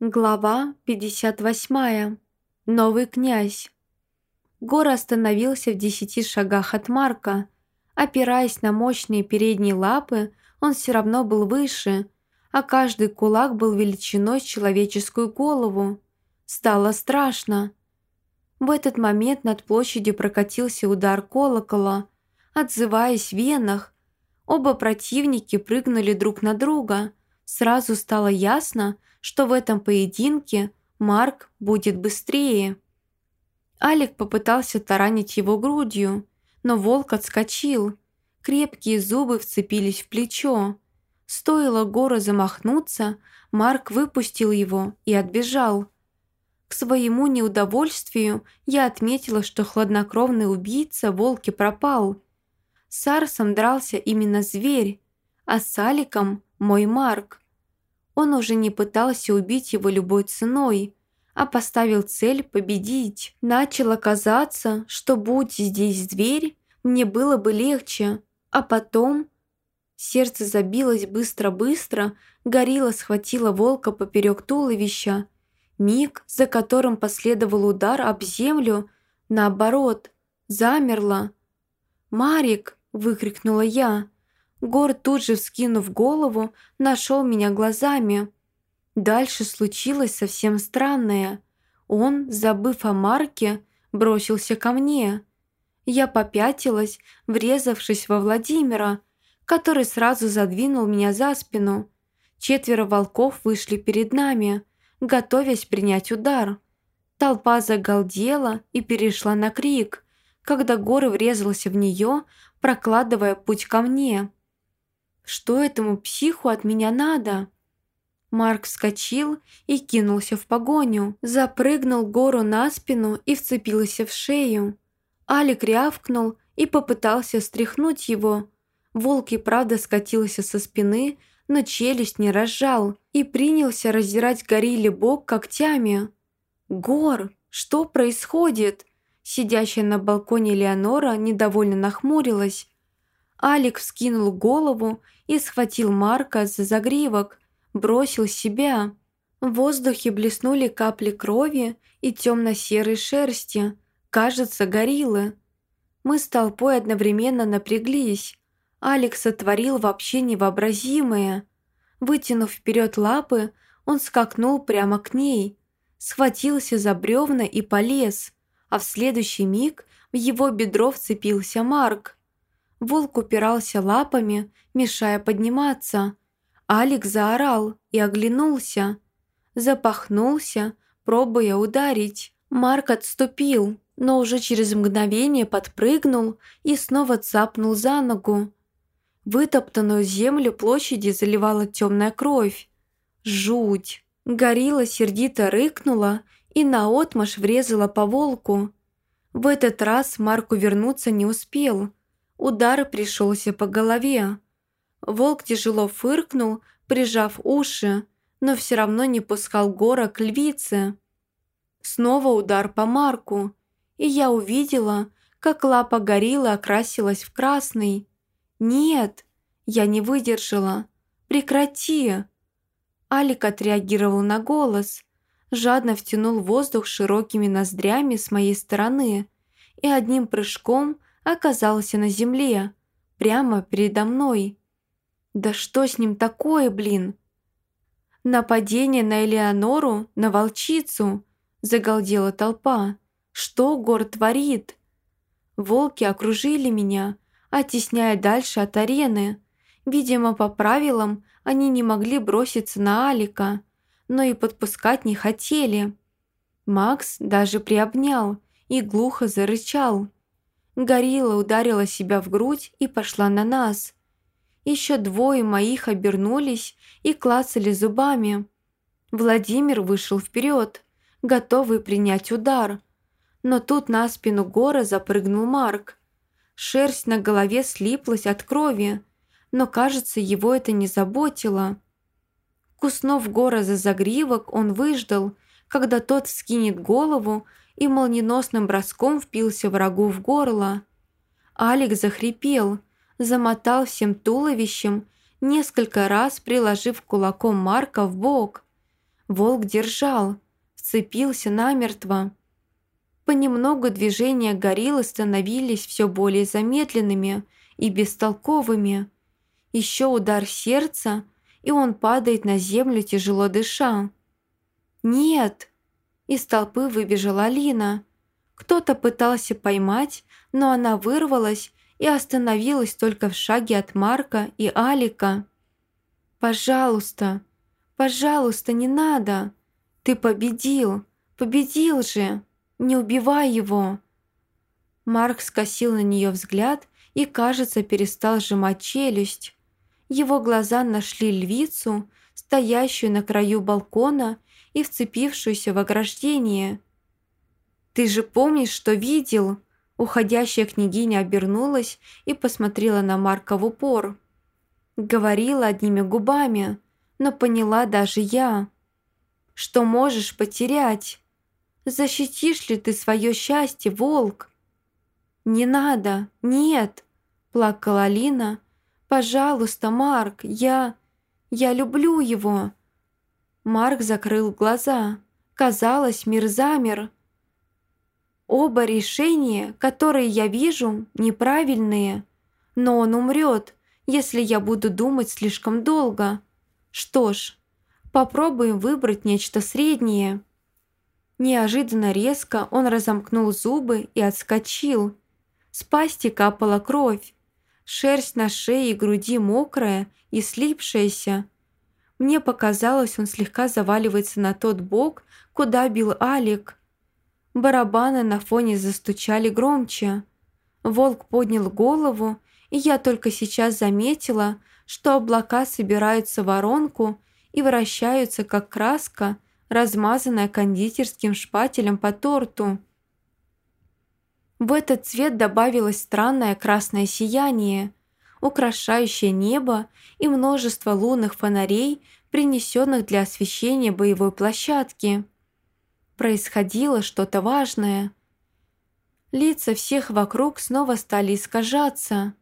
Глава 58. Новый князь. Гор остановился в десяти шагах от Марка. Опираясь на мощные передние лапы, он все равно был выше, а каждый кулак был величиной с человеческую голову. Стало страшно. В этот момент над площадью прокатился удар колокола, отзываясь в венах. Оба противники прыгнули друг на друга. Сразу стало ясно, что в этом поединке Марк будет быстрее. Алик попытался таранить его грудью, но волк отскочил. Крепкие зубы вцепились в плечо. Стоило Гору замахнуться, Марк выпустил его и отбежал. К своему неудовольствию я отметила, что хладнокровный убийца волки пропал. С Арсом дрался именно зверь, а с Аликом – мой Марк. Он уже не пытался убить его любой ценой, а поставил цель победить. Начало казаться, что будь здесь зверь, мне было бы легче. А потом... Сердце забилось быстро-быстро, горилла схватила волка поперек туловища. Миг, за которым последовал удар об землю, наоборот, замерла. «Марик!» – выкрикнула я. Гор тут же, вскинув голову, нашел меня глазами. Дальше случилось совсем странное. Он, забыв о Марке, бросился ко мне. Я попятилась, врезавшись во Владимира, который сразу задвинул меня за спину. Четверо волков вышли перед нами, готовясь принять удар. Толпа загалдела и перешла на крик, когда Горы врезался в нее, прокладывая путь ко мне. Что этому психу от меня надо?» Марк вскочил и кинулся в погоню, запрыгнул гору на спину и вцепился в шею. Алик рявкнул и попытался стряхнуть его. Волк и правда скатился со спины, но челюсть не разжал и принялся раздирать горилле бок когтями. «Гор, что происходит?» Сидящая на балконе Леонора недовольно нахмурилась. Алик вскинул голову и схватил Марка за загривок, бросил себя. В воздухе блеснули капли крови и темно-серой шерсти, кажется, гориллы. Мы с толпой одновременно напряглись. Алекс сотворил вообще невообразимое. Вытянув вперед лапы, он скакнул прямо к ней, схватился за бревна и полез, а в следующий миг в его бедро вцепился Марк. Волк упирался лапами, мешая подниматься. Алекс заорал и оглянулся. Запахнулся, пробуя ударить. Марк отступил, но уже через мгновение подпрыгнул и снова цапнул за ногу. Вытоптанную землю площади заливала темная кровь. Жуть! Горилла сердито рыкнула и наотмашь врезала по волку. В этот раз Марку вернуться не успел – Удар пришелся по голове. Волк тяжело фыркнул, прижав уши, но все равно не пускал гора к львице. Снова удар по Марку, и я увидела, как лапа гориллы окрасилась в красный. «Нет!» Я не выдержала. «Прекрати!» Алик отреагировал на голос, жадно втянул воздух широкими ноздрями с моей стороны и одним прыжком оказался на земле, прямо передо мной. Да что с ним такое, блин? Нападение на Элеонору, на волчицу, загалдела толпа. Что Гор творит? Волки окружили меня, оттесняя дальше от арены. Видимо, по правилам они не могли броситься на Алика, но и подпускать не хотели. Макс даже приобнял и глухо зарычал. Горилла ударила себя в грудь и пошла на нас. Еще двое моих обернулись и клацали зубами. Владимир вышел вперед, готовый принять удар. Но тут на спину Гора запрыгнул Марк. Шерсть на голове слиплась от крови, но, кажется, его это не заботило. Куснув Гора за загривок, он выждал, когда тот скинет голову и молниеносным броском впился врагу в горло. Алекс захрипел, замотал всем туловищем, несколько раз приложив кулаком Марка в бок. Волк держал, вцепился намертво. Понемногу движения гориллы становились все более замедленными и бестолковыми. Еще удар сердца, и он падает на землю, тяжело дыша. «Нет!» Из толпы выбежала Алина. Кто-то пытался поймать, но она вырвалась и остановилась только в шаге от Марка и Алика. «Пожалуйста, пожалуйста, не надо! Ты победил, победил же! Не убивай его!» Марк скосил на нее взгляд и, кажется, перестал сжимать челюсть. Его глаза нашли львицу, стоящую на краю балкона и вцепившуюся в ограждение. «Ты же помнишь, что видел?» Уходящая княгиня обернулась и посмотрела на Марка в упор. Говорила одними губами, но поняла даже я, что можешь потерять. Защитишь ли ты свое счастье, волк? «Не надо, нет!» – плакала Алина. «Пожалуйста, Марк, я... я люблю его!» Марк закрыл глаза. Казалось, мир замер. Оба решения, которые я вижу, неправильные. Но он умрет, если я буду думать слишком долго. Что ж, попробуем выбрать нечто среднее. Неожиданно резко он разомкнул зубы и отскочил. С пасти капала кровь. Шерсть на шее и груди мокрая и слипшаяся. Мне показалось, он слегка заваливается на тот бок, куда бил Алик. Барабаны на фоне застучали громче. Волк поднял голову, и я только сейчас заметила, что облака собираются в воронку и вращаются, как краска, размазанная кондитерским шпателем по торту. В этот цвет добавилось странное красное сияние, украшающее небо и множество лунных фонарей, принесенных для освещения боевой площадки происходило что-то важное. Лица всех вокруг снова стали искажаться.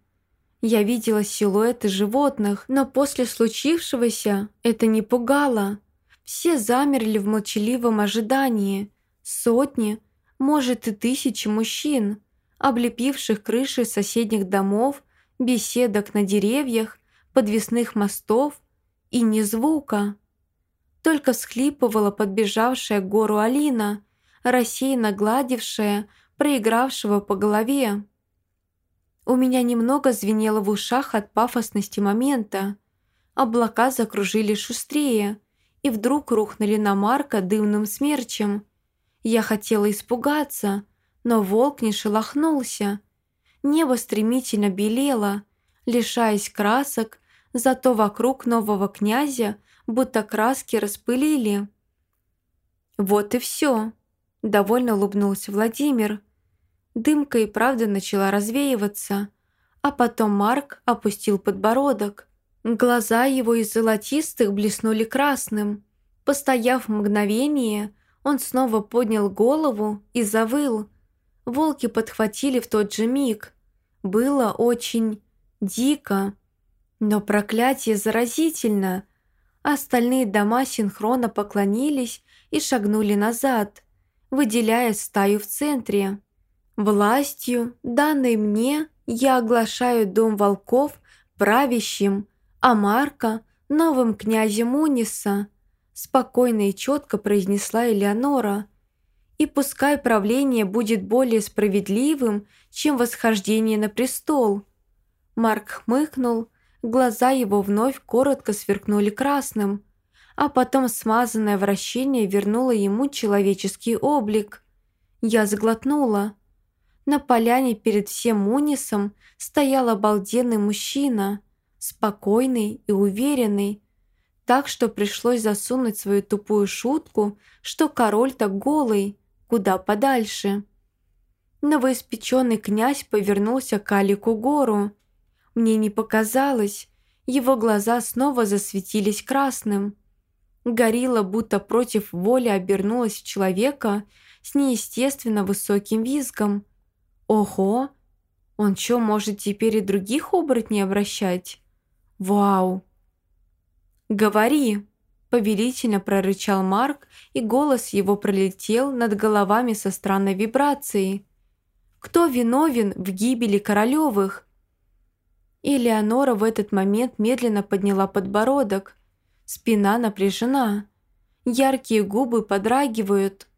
Я видела силуэты животных, но после случившегося это не пугало. Все замерли в молчаливом ожидании. Сотни, может и тысячи мужчин, облепивших крыши соседних домов, беседок на деревьях, подвесных мостов и ни звука. Только всхлипывала подбежавшая к гору Алина, рассеянно гладившая проигравшего по голове. У меня немного звенело в ушах от пафосности момента. Облака закружили шустрее и вдруг рухнули на Марка дымным смерчем. Я хотела испугаться, но волк не шелохнулся. Небо стремительно белело, лишаясь красок, зато вокруг нового князя будто краски распылили. «Вот и все», – довольно улыбнулся Владимир. Дымка и правда начала развеиваться, а потом Марк опустил подбородок. Глаза его из золотистых блеснули красным. Постояв мгновение, он снова поднял голову и завыл. Волки подхватили в тот же миг. Было очень дико. Но проклятие заразительно – Остальные дома синхронно поклонились и шагнули назад, выделяя стаю в центре. Властью, данной мне, я оглашаю дом волков правящим, а Марка – новым князем Униса, спокойно и четко произнесла Элеонора. И пускай правление будет более справедливым, чем восхождение на престол. Марк хмыкнул, Глаза его вновь коротко сверкнули красным, а потом смазанное вращение вернуло ему человеческий облик. Я сглотнула. На поляне перед всем Мунисом стоял обалденный мужчина, спокойный и уверенный, так что пришлось засунуть свою тупую шутку, что король так голый, куда подальше. Новоиспеченный князь повернулся к Алику Гору – мне не показалось, его глаза снова засветились красным. Горилла будто против воли обернулась в человека с неестественно высоким визгом. «Ого! Он чё, может теперь и других оборотней обращать? Вау!» «Говори!» Повелительно прорычал Марк, и голос его пролетел над головами со странной вибрацией. «Кто виновен в гибели Королевых?» И Леонора в этот момент медленно подняла подбородок. Спина напряжена. Яркие губы подрагивают.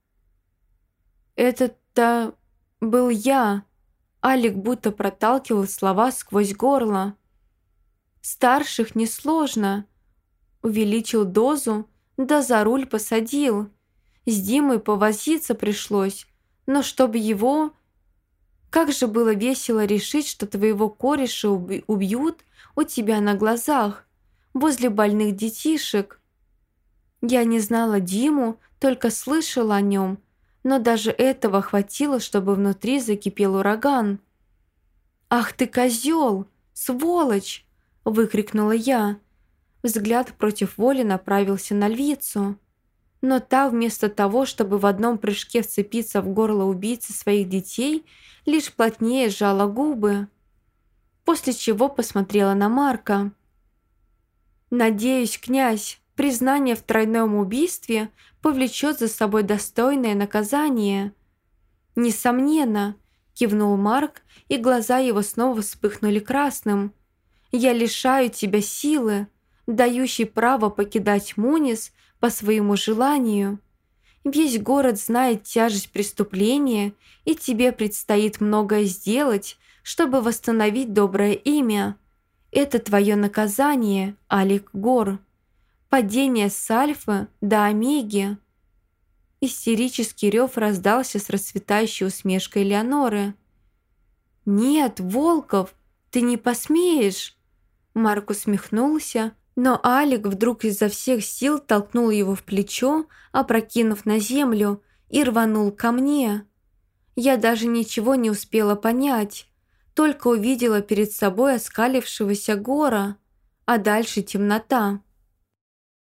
«Это-то был я!» Алик будто проталкивал слова сквозь горло. «Старших несложно!» Увеличил дозу, да за руль посадил. С Димой повозиться пришлось, но чтобы его... Как же было весело решить, что твоего кореша убьют у тебя на глазах, возле больных детишек. Я не знала Диму, только слышала о нем, но даже этого хватило, чтобы внутри закипел ураган. «Ах ты козел! Сволочь!» – выкрикнула я. Взгляд против воли направился на львицу. Но та, вместо того, чтобы в одном прыжке вцепиться в горло убийцы своих детей, лишь плотнее сжала губы. После чего посмотрела на Марка. «Надеюсь, князь, признание в тройном убийстве повлечет за собой достойное наказание». «Несомненно», – кивнул Марк, и глаза его снова вспыхнули красным. «Я лишаю тебя силы, дающий право покидать Мунис по своему желанию. Весь город знает тяжесть преступления, и тебе предстоит многое сделать, чтобы восстановить доброе имя. Это твое наказание, Алик Гор. Падение с Альфа до Омеги. Истерический рев раздался с расцветающей усмешкой Леоноры. «Нет, Волков, ты не посмеешь!» Марк усмехнулся, но Алик вдруг изо всех сил толкнул его в плечо, опрокинув на землю, и рванул ко мне. Я даже ничего не успела понять, только увидела перед собой оскалившегося гора, а дальше темнота.